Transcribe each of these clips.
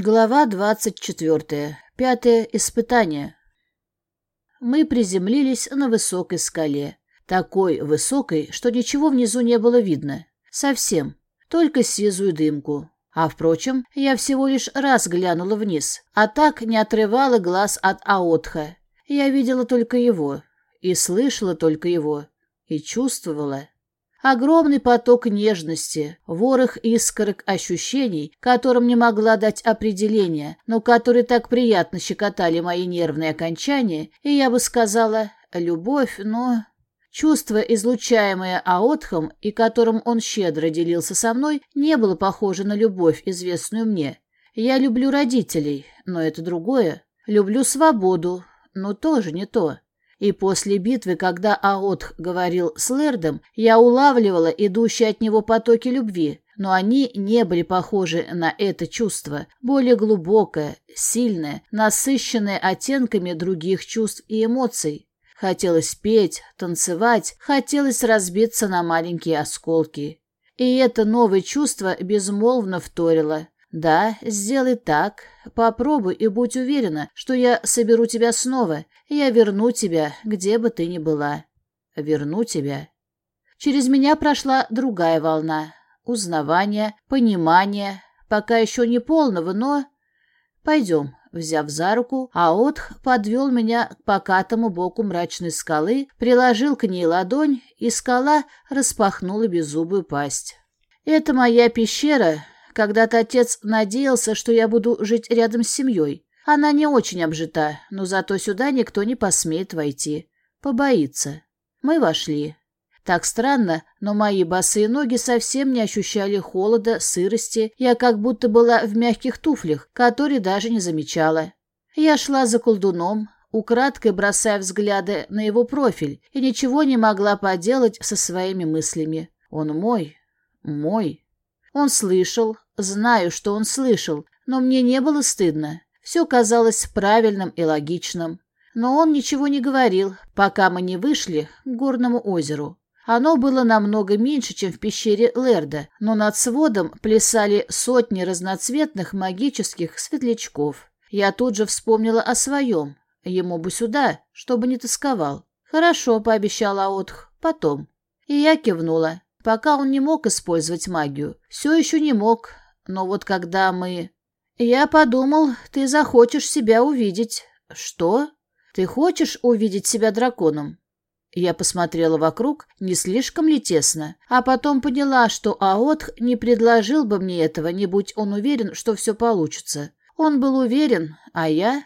Глава двадцать четвертая. Пятое испытание. Мы приземлились на высокой скале. Такой высокой, что ничего внизу не было видно. Совсем. Только сизую дымку. А, впрочем, я всего лишь раз глянула вниз, а так не отрывала глаз от Аотха. Я видела только его, и слышала только его, и чувствовала. Огромный поток нежности, ворох искорок ощущений, которым не могла дать определения, но которые так приятно щекотали мои нервные окончания, и я бы сказала «любовь», но... Чувство, излучаемое Аотхом и которым он щедро делился со мной, не было похоже на любовь, известную мне. Я люблю родителей, но это другое. Люблю свободу, но тоже не то. И после битвы, когда Аотх говорил с Лердом, я улавливала идущие от него потоки любви, но они не были похожи на это чувство, более глубокое, сильное, насыщенное оттенками других чувств и эмоций. Хотелось петь, танцевать, хотелось разбиться на маленькие осколки. И это новое чувство безмолвно вторило. «Да, сделай так. Попробуй и будь уверена, что я соберу тебя снова. Я верну тебя, где бы ты ни была. Верну тебя». Через меня прошла другая волна. Узнавания, понимания, пока еще не полного, но... Пойдем. Взяв за руку, Аотх подвел меня к покатому боку мрачной скалы, приложил к ней ладонь, и скала распахнула беззубую пасть. «Это моя пещера, когда-то отец надеялся, что я буду жить рядом с семьей. Она не очень обжита, но зато сюда никто не посмеет войти. Побоится. Мы вошли. Так странно, но мои босые ноги совсем не ощущали холода, сырости. Я как будто была в мягких туфлях, которые даже не замечала. Я шла за колдуном, украдкой бросая взгляды на его профиль, и ничего не могла поделать со своими мыслями. Он мой, мой. Он слышал, знаю, что он слышал, но мне не было стыдно. Все казалось правильным и логичным. Но он ничего не говорил, пока мы не вышли к горному озеру. Оно было намного меньше, чем в пещере Лерда, но над сводом плясали сотни разноцветных магических светлячков. Я тут же вспомнила о своем. Ему бы сюда, чтобы не тосковал. «Хорошо», — пообещала Аотх, — «потом». И я кивнула. Пока он не мог использовать магию. Все еще не мог. Но вот когда мы... Я подумал, ты захочешь себя увидеть. Что? Ты хочешь увидеть себя драконом? Я посмотрела вокруг, не слишком ли тесно, а потом поняла, что Аотх не предложил бы мне этого, не будь он уверен, что все получится. Он был уверен, а я...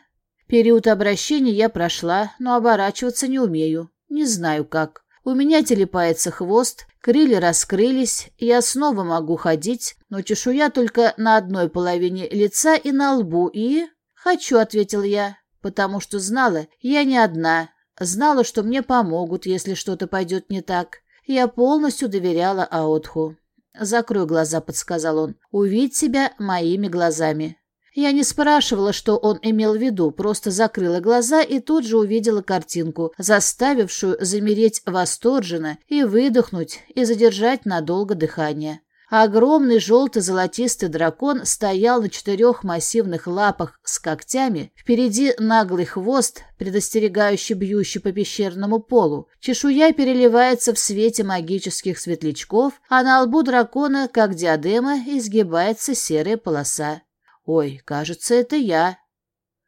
Период обращения я прошла, но оборачиваться не умею. Не знаю как. У меня телепается хвост, Крылья раскрылись, я снова могу ходить, но чешуя только на одной половине лица и на лбу, и... «Хочу», — ответил я, потому что знала, я не одна, знала, что мне помогут, если что-то пойдет не так. Я полностью доверяла Аотху. «Закрой глаза», — подсказал он, — «увидь себя моими глазами». Я не спрашивала, что он имел в виду, просто закрыла глаза и тут же увидела картинку, заставившую замереть восторженно и выдохнуть, и задержать надолго дыхание. Огромный желто-золотистый дракон стоял на четырех массивных лапах с когтями, впереди наглый хвост, предостерегающий бьющий по пещерному полу. Чешуя переливается в свете магических светлячков, а на лбу дракона, как диадема, изгибается серая полоса. Ой, кажется, это я.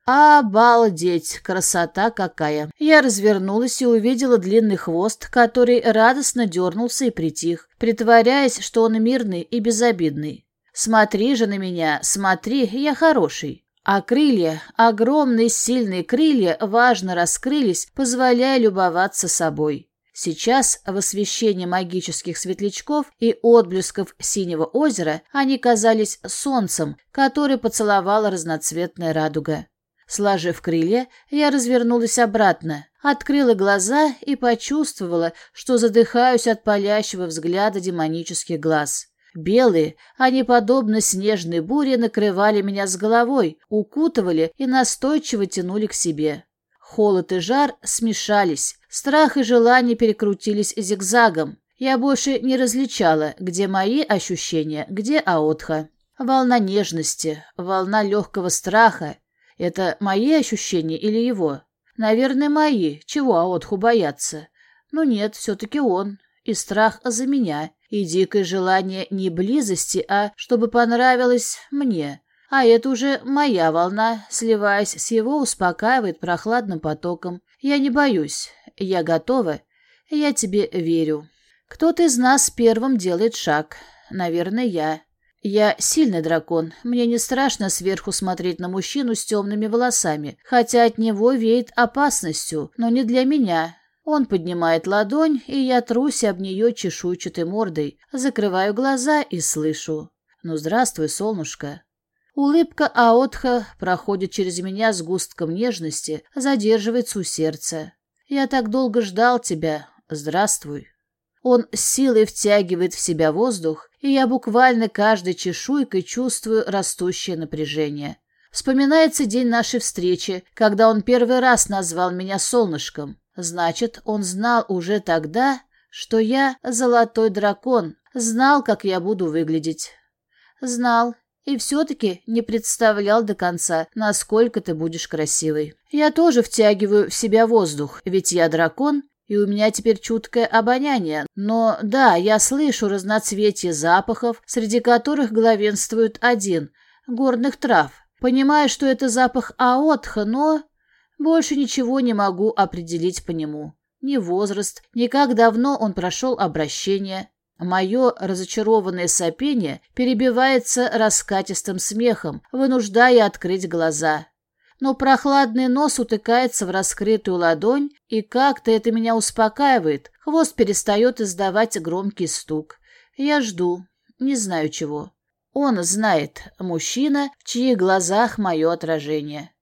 Обалдеть, красота какая! Я развернулась и увидела длинный хвост, который радостно дернулся и притих, притворяясь, что он мирный и безобидный. Смотри же на меня, смотри, я хороший. А крылья, огромные сильные крылья, важно раскрылись, позволяя любоваться собой. Сейчас, в освещении магических светлячков и отблесков синего озера, они казались солнцем, который поцеловала разноцветная радуга. Сложив крылья, я развернулась обратно, открыла глаза и почувствовала, что задыхаюсь от палящего взгляда демонических глаз. Белые, они, подобно снежной буре, накрывали меня с головой, укутывали и настойчиво тянули к себе. Холод и жар смешались, страх и желание перекрутились зигзагом. Я больше не различала, где мои ощущения, где Аотха. Волна нежности, волна легкого страха. Это мои ощущения или его? Наверное, мои. Чего Аотху бояться? Но нет, все-таки он. И страх за меня, и дикое желание не близости, а чтобы понравилось мне. А это уже моя волна, сливаясь с его, успокаивает прохладным потоком. Я не боюсь. Я готова. Я тебе верю. Кто-то из нас первым делает шаг. Наверное, я. Я сильный дракон. Мне не страшно сверху смотреть на мужчину с темными волосами, хотя от него веет опасностью, но не для меня. Он поднимает ладонь, и я трусь об нее чешуйчатой мордой, закрываю глаза и слышу. «Ну, здравствуй, солнышко». Улыбка Аотха проходит через меня с густком нежности, задерживается у сердца. «Я так долго ждал тебя. Здравствуй». Он силой втягивает в себя воздух, и я буквально каждой чешуйкой чувствую растущее напряжение. Вспоминается день нашей встречи, когда он первый раз назвал меня солнышком. Значит, он знал уже тогда, что я золотой дракон, знал, как я буду выглядеть. Знал, и все-таки не представлял до конца, насколько ты будешь красивой. Я тоже втягиваю в себя воздух, ведь я дракон и у меня теперь чуткое обоняние, но да, я слышу разноцветие запахов, среди которых главенствует один — горных трав. Понимаю, что это запах аотха, но больше ничего не могу определить по нему. Ни возраст, ни как давно он прошел обращение. Мое разочарованное сопение перебивается раскатистым смехом, вынуждая открыть глаза но прохладный нос утыкается в раскрытую ладонь, и как-то это меня успокаивает. Хвост перестает издавать громкий стук. Я жду, не знаю чего. Он знает, мужчина, в чьих глазах мое отражение.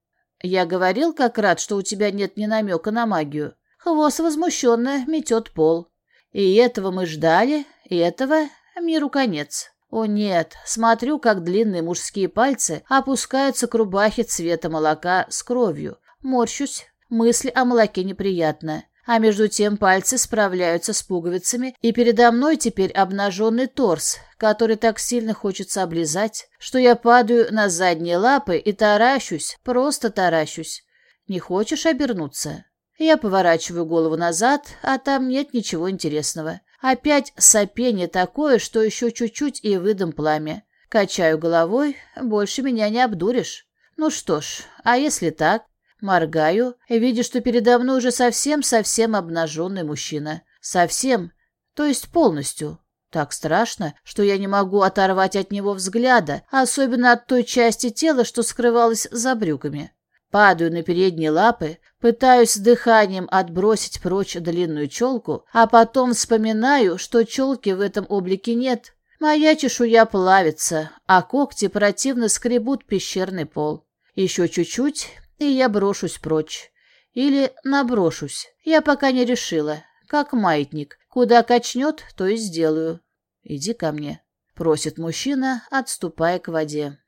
Я говорил как рад, что у тебя нет ни намека на магию. Хвост возмущенно метет пол. И этого мы ждали, и этого миру конец. О нет, смотрю, как длинные мужские пальцы опускаются к рубахе цвета молока с кровью. Морщусь, мысль о молоке неприятна. А между тем пальцы справляются с пуговицами, и передо мной теперь обнаженный торс, который так сильно хочется облизать, что я падаю на задние лапы и таращусь, просто таращусь. Не хочешь обернуться? Я поворачиваю голову назад, а там нет ничего интересного. Опять сопение такое, что еще чуть-чуть и выдам пламя. Качаю головой, больше меня не обдуришь. Ну что ж, а если так? Моргаю, видя, что передо мной уже совсем-совсем обнаженный мужчина. Совсем, то есть полностью. Так страшно, что я не могу оторвать от него взгляда, особенно от той части тела, что скрывалась за брюками. Падаю на передние лапы, пытаюсь дыханием отбросить прочь длинную челку, а потом вспоминаю, что челки в этом облике нет. Моя чешуя плавится, а когти противно скребут пещерный пол. Еще чуть-чуть, и я брошусь прочь. Или наброшусь. Я пока не решила. Как маятник. Куда качнет, то и сделаю. Иди ко мне, просит мужчина, отступая к воде.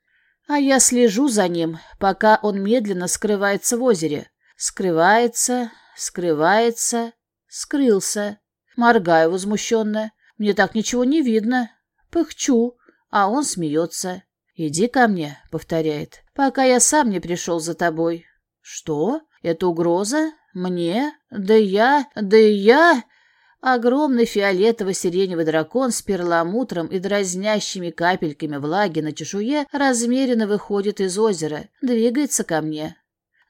А я слежу за ним, пока он медленно скрывается в озере. Скрывается, скрывается, скрылся. Моргаю возмущенно. Мне так ничего не видно. Пыхчу, а он смеется. «Иди ко мне», — повторяет, — «пока я сам не пришел за тобой». «Что? Это угроза? Мне? Да я... Да я...» Огромный фиолетово-сиреневый дракон с перламутром и дразнящими капельками влаги на чешуе размеренно выходит из озера, двигается ко мне.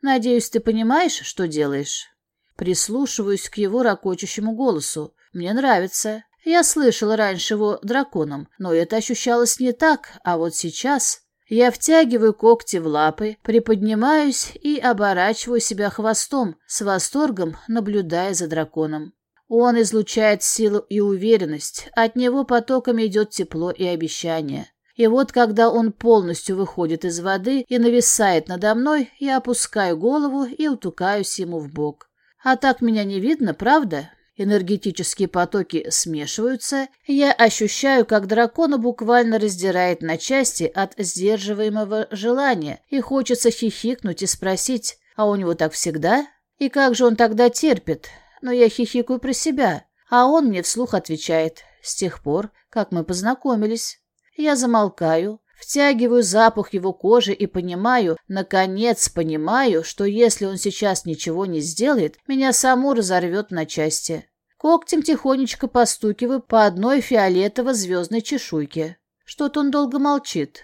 Надеюсь, ты понимаешь, что делаешь? Прислушиваюсь к его ракочущему голосу. Мне нравится. Я слышала раньше его драконом, но это ощущалось не так, а вот сейчас... Я втягиваю когти в лапы, приподнимаюсь и оборачиваю себя хвостом, с восторгом наблюдая за драконом. Он излучает силу и уверенность, от него потоками идет тепло и обещание. И вот когда он полностью выходит из воды и нависает надо мной, я опускаю голову и утукаюсь ему в бок. А так меня не видно, правда? Энергетические потоки смешиваются, я ощущаю, как дракона буквально раздирает на части от сдерживаемого желания, и хочется хихикнуть и спросить, а у него так всегда? И как же он тогда терпит? но я хихикаю про себя, а он мне вслух отвечает «С тех пор, как мы познакомились». Я замолкаю, Втягиваю запах его кожи и понимаю, наконец понимаю, что если он сейчас ничего не сделает, меня саму разорвет на части. Когтем тихонечко постукиваю по одной фиолетово-звездной чешуйке. Что-то он долго молчит.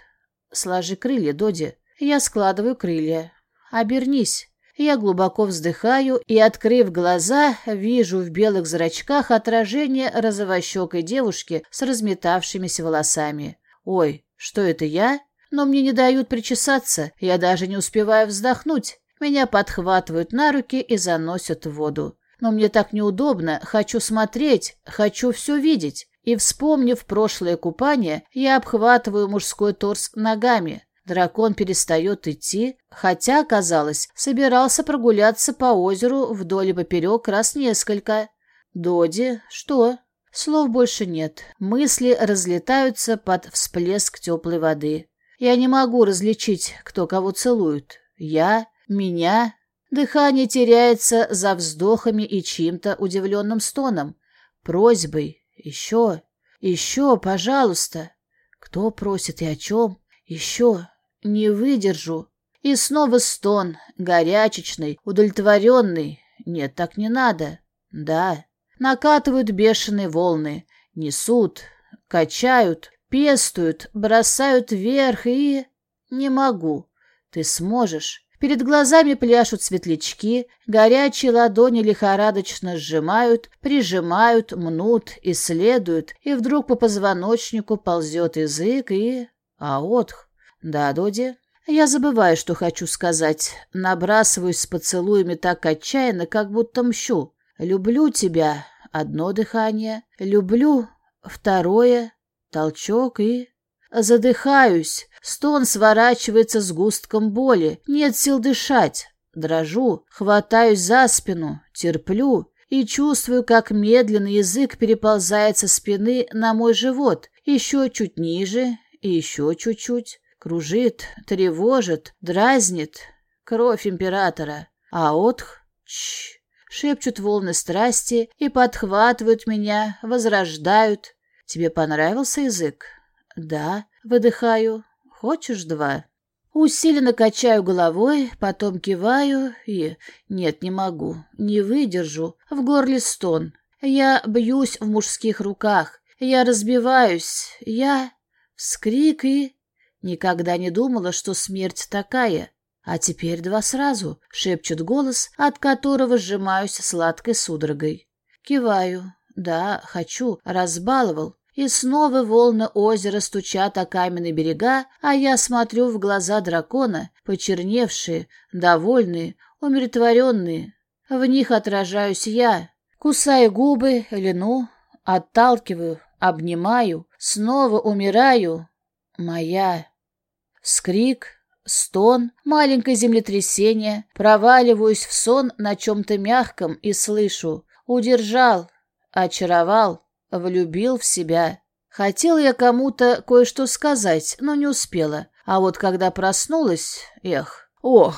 Сложи крылья, Доди. Я складываю крылья. Обернись. Я глубоко вздыхаю и, открыв глаза, вижу в белых зрачках отражение розовощекой девушки с разметавшимися волосами. Ой, что это я? Но мне не дают причесаться, я даже не успеваю вздохнуть. Меня подхватывают на руки и заносят в воду. Но мне так неудобно, хочу смотреть, хочу все видеть. И, вспомнив прошлое купание, я обхватываю мужской торс ногами. Дракон перестает идти, хотя, казалось, собирался прогуляться по озеру вдоль и поперек раз несколько. «Доди, что?» Слов больше нет. Мысли разлетаются под всплеск теплой воды. Я не могу различить, кто кого целует. Я? Меня? Дыхание теряется за вздохами и чьим-то удивленным стоном. Просьбой. Еще. Еще, пожалуйста. Кто просит и о чем? Еще. Не выдержу. И снова стон, горячечный, удовлетворенный. Нет, так не надо. Да. Накатывают бешеные волны. Несут, качают, пестуют, бросают вверх и... Не могу. Ты сможешь. Перед глазами пляшут светлячки, горячие ладони лихорадочно сжимают, прижимают, мнут, исследуют, и вдруг по позвоночнику ползет язык и... Аотх. Да, Доди? Я забываю, что хочу сказать. Набрасываюсь с поцелуями так отчаянно, как будто мщу. Люблю тебя. Одно дыхание. Люблю. Второе. Толчок и... Задыхаюсь. Стон сворачивается с густком боли. Нет сил дышать. Дрожу, хватаюсь за спину, терплю и чувствую, как медленно язык переползает со спины на мой живот, еще чуть ниже и еще чуть-чуть. Кружит, тревожит, дразнит. Кровь императора. А отх... Чш! Шепчут волны страсти и подхватывают меня, возрождают. Тебе понравился язык? Да, выдыхаю. Хочешь два? Усиленно качаю головой, потом киваю и... Нет, не могу, не выдержу. В горле стон. Я бьюсь в мужских руках. Я разбиваюсь. Я... Вскрик и... Никогда не думала, что смерть такая. А теперь два сразу, шепчет голос, от которого сжимаюсь сладкой судорогой. Киваю. Да, хочу, разбаловал. И снова волны озера стучат о каменные берега, а я смотрю в глаза дракона, почерневшие, довольные, умиротворенные. В них отражаюсь я. Кусаю губы, лену, отталкиваю, обнимаю, снова умираю. Моя. Скрик, стон, маленькое землетрясение. Проваливаюсь в сон на чем-то мягком и слышу. Удержал, очаровал. Влюбил в себя. Хотел я кому-то кое-что сказать, но не успела. А вот когда проснулась, эх, ох,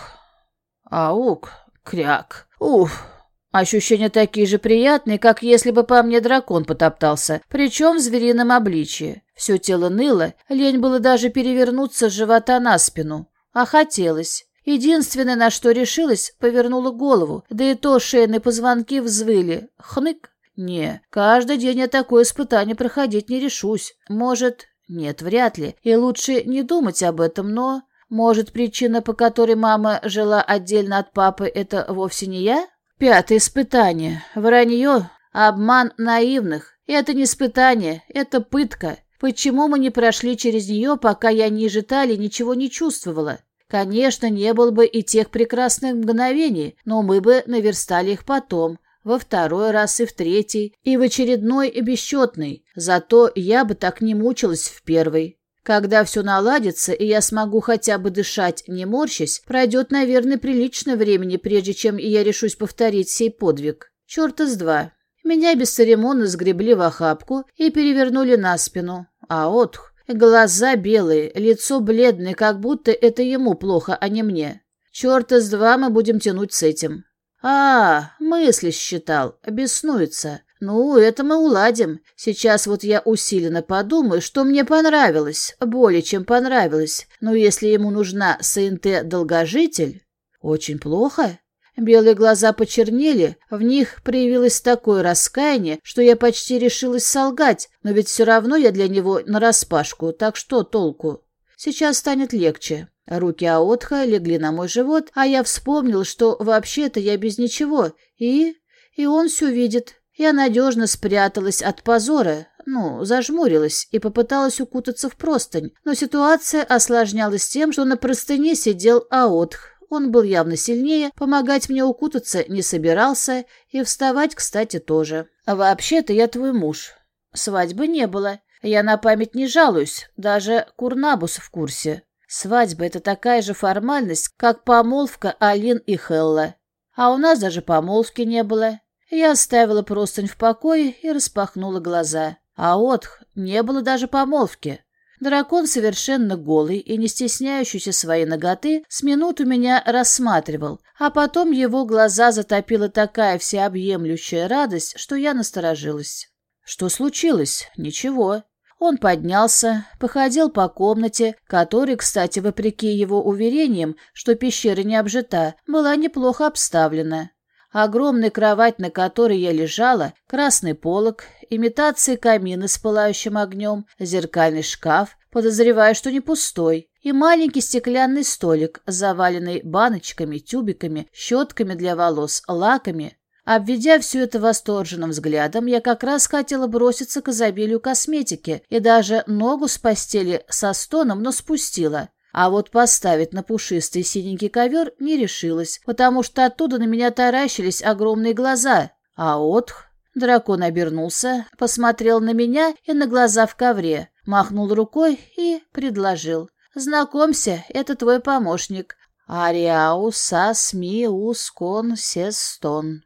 аук, кряк, уф. Ощущения такие же приятные, как если бы по мне дракон потоптался, причем в зверином обличье. Все тело ныло, лень было даже перевернуться с живота на спину. А хотелось. Единственное, на что решилась, повернула голову, да и то шейные позвонки взвыли. Хнык. Не, каждый день я такое испытание проходить не решусь. Может, нет, вряд ли. И лучше не думать об этом, но... Может, причина, по которой мама жила отдельно от папы, это вовсе не я? Пятое испытание. Вранье. Обман наивных. Это не испытание, это пытка. Почему мы не прошли через нее, пока я ниже талии ничего не чувствовала? Конечно, не было бы и тех прекрасных мгновений, но мы бы наверстали их потом во второй раз и в третий, и в очередной и бесчетный. Зато я бы так не мучилась в первый. Когда все наладится, и я смогу хотя бы дышать, не морщась, пройдет, наверное, прилично времени, прежде чем я решусь повторить сей подвиг. Черта с два. Меня бесцеремонно сгребли в охапку и перевернули на спину. А отх, глаза белые, лицо бледное, как будто это ему плохо, а не мне. Черта с два мы будем тянуть с этим. А, мысли считал, беснуется. Ну, это мы уладим. Сейчас вот я усиленно подумаю, что мне понравилось, более чем понравилось. Но если ему нужна СНТ-долгожитель... Очень плохо. Белые глаза почернели, в них проявилось такое раскаяние, что я почти решилась солгать, но ведь все равно я для него нараспашку, так что толку? Сейчас станет легче. Руки Аотха легли на мой живот, а я вспомнил, что вообще-то я без ничего, и... и он все видит. Я надежно спряталась от позора, ну, зажмурилась и попыталась укутаться в простынь, но ситуация осложнялась тем, что на простыне сидел Аотх. Он был явно сильнее, помогать мне укутаться не собирался, и вставать, кстати, тоже. А вообще-то я твой муж. Свадьбы не было. Я на память не жалуюсь, даже Курнабус в курсе. Свадьба — это такая же формальность, как помолвка Алин и Хелла. А у нас даже помолвки не было. Я оставила простынь в покое и распахнула глаза. А отх не было даже помолвки. Дракон, совершенно голый и не стесняющийся своей ноготы, с минуту меня рассматривал, а потом его глаза затопила такая всеобъемлющая радость, что я насторожилась. Что случилось? Ничего. Он поднялся, походил по комнате, которая, кстати, вопреки его уверениям, что пещера не обжита, была неплохо обставлена. Огромная кровать, на которой я лежала, красный полог, имитации камина с пылающим огнем, зеркальный шкаф, подозреваю, что не пустой, и маленький стеклянный столик, заваленный баночками, тюбиками, щетками для волос, лаками. Обведя все это восторженным взглядом, я как раз хотела броситься к изобилию косметики и даже ногу с постели со стоном, но спустила. А вот поставить на пушистый синенький ковер не решилась, потому что оттуда на меня таращились огромные глаза. А отх... Дракон обернулся, посмотрел на меня и на глаза в ковре, махнул рукой и предложил. «Знакомься, это твой помощник. Ариау Сасми Ускон Сестон».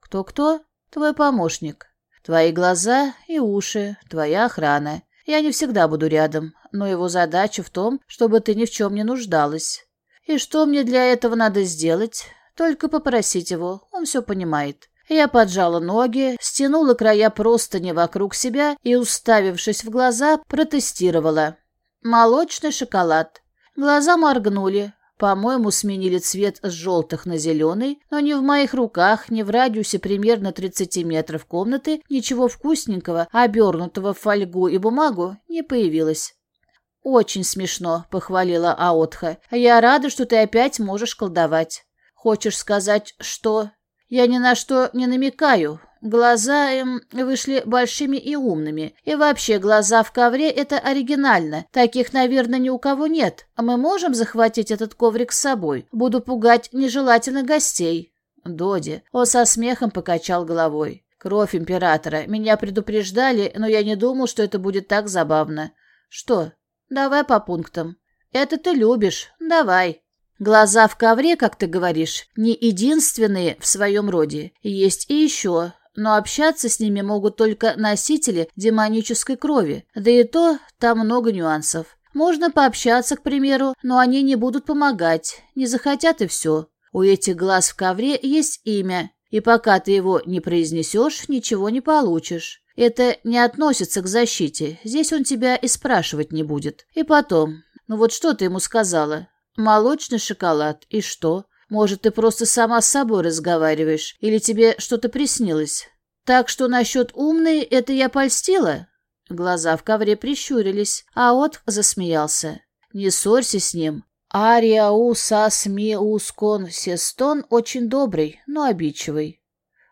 «Кто-кто?» «Твой помощник. Твои глаза и уши, твоя охрана. Я не всегда буду рядом, но его задача в том, чтобы ты ни в чем не нуждалась. И что мне для этого надо сделать? Только попросить его, он все понимает. Я поджала ноги, стянула края простыни вокруг себя и, уставившись в глаза, протестировала. Молочный шоколад. Глаза моргнули, по-моему, сменили цвет с желтых на зеленый, но ни в моих руках, ни в радиусе примерно 30 метров комнаты ничего вкусненького, обернутого в фольгу и бумагу, не появилось. «Очень смешно», — похвалила Аотха. «Я рада, что ты опять можешь колдовать. Хочешь сказать, что...» «Я ни на что не намекаю. Глаза эм, вышли большими и умными. И вообще, глаза в ковре — это оригинально. Таких, наверное, ни у кого нет. А мы можем захватить этот коврик с собой? Буду пугать нежелательных гостей». Доди. Он со смехом покачал головой. «Кровь императора. Меня предупреждали, но я не думал, что это будет так забавно. Что, Давай по пунктам. Это ты любишь. Давай. Глаза в ковре, как ты говоришь, не единственные в своем роде. Есть и еще, но общаться с ними могут только носители демонической крови. Да и то там много нюансов. Можно пообщаться, к примеру, но они не будут помогать, не захотят и все. У этих глаз в ковре есть имя, и пока ты его не произнесешь, ничего не получишь. Это не относится к защите. Здесь он тебя и спрашивать не будет. И потом, ну вот что ты ему сказала? Молочный шоколад. И что? Может, ты просто сама с собой разговариваешь? Или тебе что-то приснилось? Так что насчет умной это я польстила?» Глаза в ковре прищурились, а Отх засмеялся. «Не ссорься с ним. Ариау сасми ускон сестон очень добрый, но обидчивый.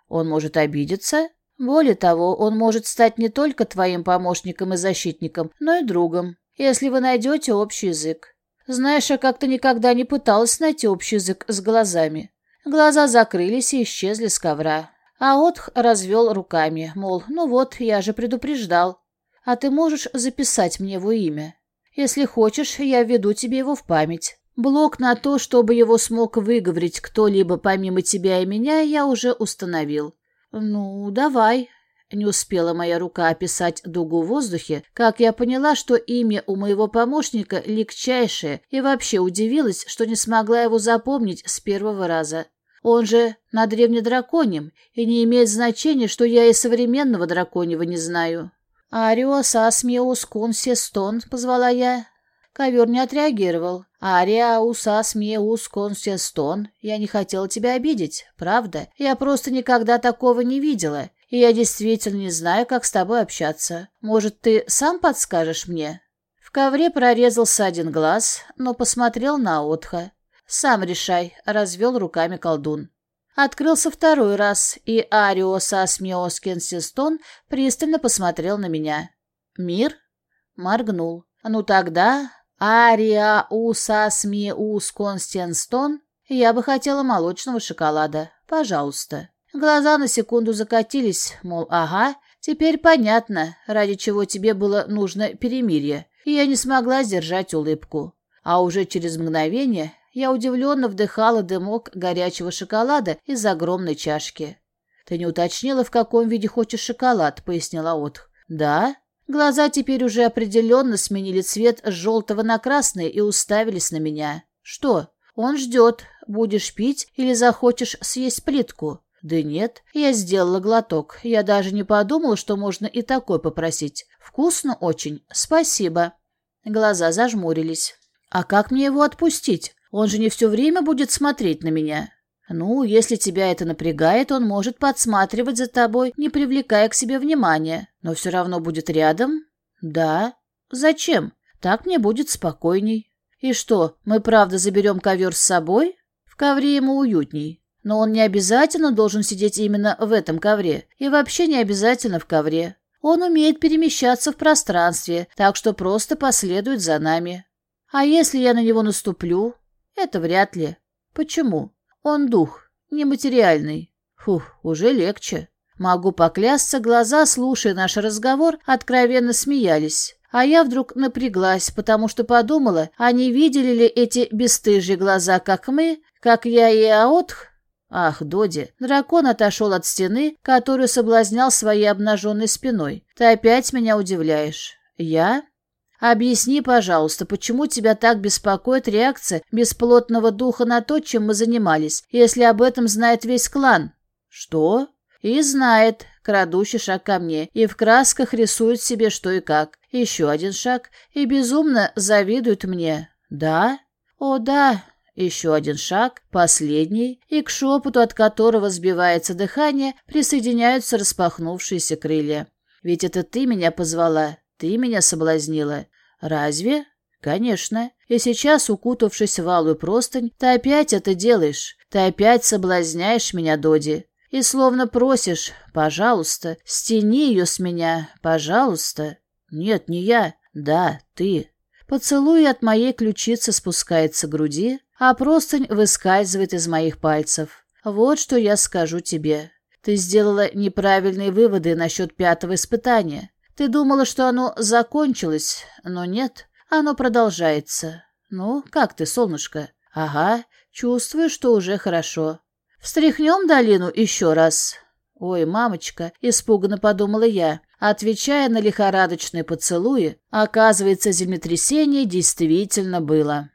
Он может обидеться?» Более того, он может стать не только твоим помощником и защитником, но и другом, если вы найдете общий язык. Знаешь, я как-то никогда не пыталась найти общий язык с глазами. Глаза закрылись и исчезли с ковра. А Отх развел руками, мол, ну вот, я же предупреждал. А ты можешь записать мне его имя? Если хочешь, я введу тебе его в память. Блок на то, чтобы его смог выговорить кто-либо помимо тебя и меня, я уже установил. «Ну, давай». Не успела моя рука описать дугу в воздухе, как я поняла, что имя у моего помощника легчайшее, и вообще удивилась, что не смогла его запомнить с первого раза. Он же на древнедраконьем, и не имеет значения, что я и современного драконьего не знаю. «Ариос асмиус консестон», — позвала я. Ковер не отреагировал. «Ариаус асмиус консестон». Я не хотела тебя обидеть, правда. Я просто никогда такого не видела, и я действительно не знаю, как с тобой общаться. Может, ты сам подскажешь мне?» В ковре прорезался один глаз, но посмотрел на Отха. «Сам решай», — развел руками колдун. Открылся второй раз, и Ариос Асмиос Кенсистон пристально посмотрел на меня. «Мир?» — моргнул. «Ну тогда Ария Усасмиус Констенстон, я бы хотела молочного шоколада. Пожалуйста». Глаза на секунду закатились, мол, ага, теперь понятно, ради чего тебе было нужно перемирие, я не смогла сдержать улыбку. А уже через мгновение я удивленно вдыхала дымок горячего шоколада из огромной чашки. «Ты не уточнила, в каком виде хочешь шоколад», — пояснила Отх. «Да?» Глаза теперь уже определенно сменили цвет с желтого на красный и уставились на меня. «Что? Он ждет. Будешь пить или захочешь съесть плитку?» «Да нет, я сделала глоток. Я даже не подумала, что можно и такой попросить. Вкусно очень. Спасибо». Глаза зажмурились. «А как мне его отпустить? Он же не все время будет смотреть на меня. Ну, если тебя это напрягает, он может подсматривать за тобой, не привлекая к себе внимания, но все равно будет рядом. Да. Зачем? Так мне будет спокойней. И что, мы правда заберем ковер с собой? В ковре ему уютней. Но он не обязательно должен сидеть именно в этом ковре. И вообще не обязательно в ковре. Он умеет перемещаться в пространстве, так что просто последует за нами. А если я на него наступлю, это вряд ли. Почему? Он дух, нематериальный. Фух, уже легче. Могу поклясться, глаза, слушая наш разговор, откровенно смеялись. А я вдруг напряглась, потому что подумала, а не видели ли эти бесстыжие глаза, как мы, как я и Аотх? Ах, Доди, дракон отошел от стены, которую соблазнял своей обнаженной спиной. Ты опять меня удивляешь. Я? Объясни, пожалуйста, почему тебя так беспокоит реакция бесплотного духа на то, чем мы занимались, если об этом знает весь клан? Что? И знает, крадущий шаг ко мне, и в красках рисует себе что и как. Еще один шаг, и безумно завидует мне. Да? О, да. Еще один шаг, последний, и к шепоту, от которого сбивается дыхание, присоединяются распахнувшиеся крылья. Ведь это ты меня позвала, ты меня соблазнила. «Разве?» «Конечно. И сейчас, укутавшись в алую простынь, ты опять это делаешь. Ты опять соблазняешь меня, Доди. И словно просишь, пожалуйста, стяни ее с меня, пожалуйста. Нет, не я. Да, ты. Поцелуй от моей ключицы спускается к груди, а простынь выскальзывает из моих пальцев. Вот что я скажу тебе. Ты сделала неправильные выводы насчет пятого испытания. Ты думала, что оно закончилось, но нет, оно продолжается. Ну, как ты, солнышко? Ага, чувствую, что уже хорошо. Встряхнем долину еще раз. Ой, мамочка, испуганно подумала я, отвечая на лихорадочные поцелуи, оказывается, землетрясение действительно было.